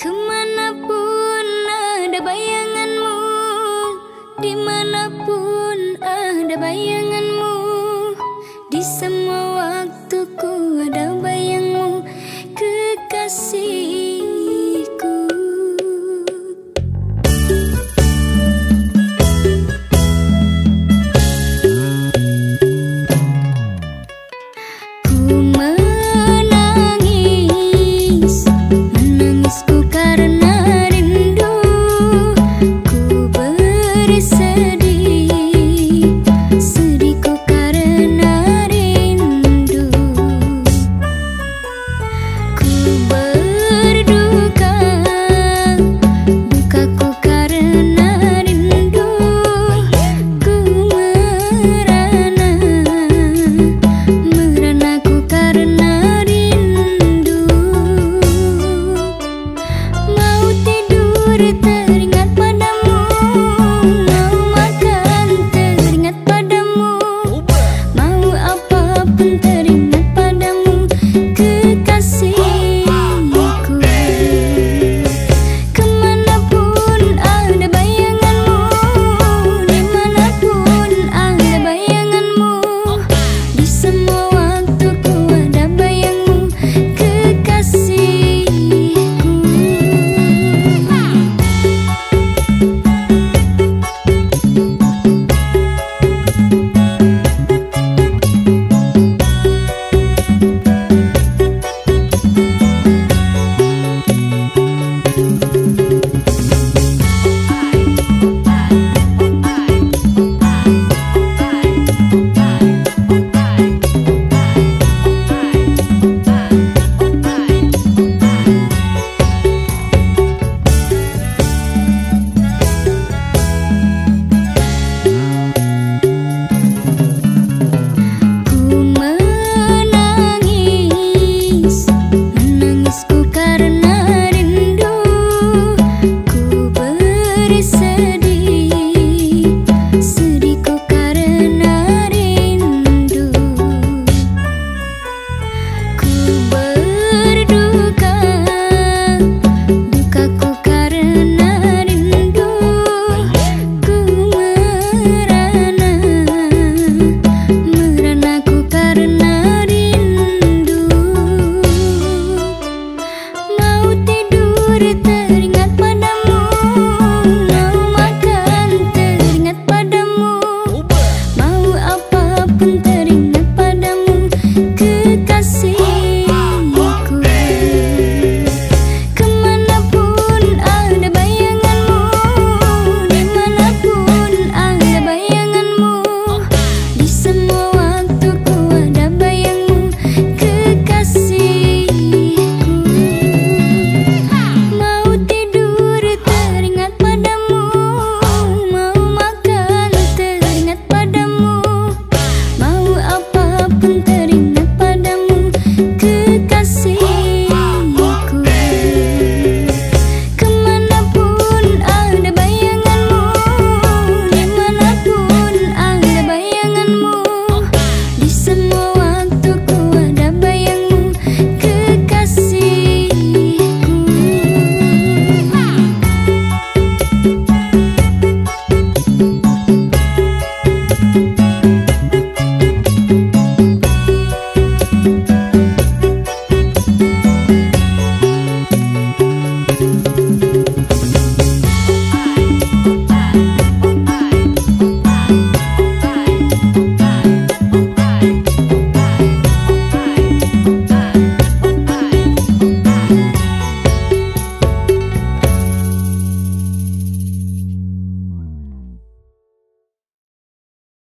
Ke mana pun ada bayanganmu Di mana pun ada bayanganmu Di semua waktuku ada bayangmu kekasihku. bơ